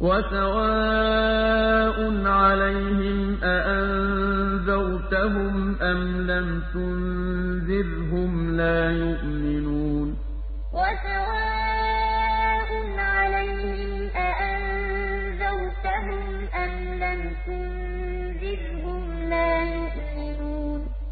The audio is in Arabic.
وَسَوَاءٌ عَلَيْهِمْ أَأَنذَرْتَهُمْ أَمْ لَمْ تُنذِرْهُمْ لَا يُؤْمِنُونَ وَسَوَاءٌ عَلَيْهِمْ أَأَنذَرْتَهُمْ أَمْ لَمْ تنذرهم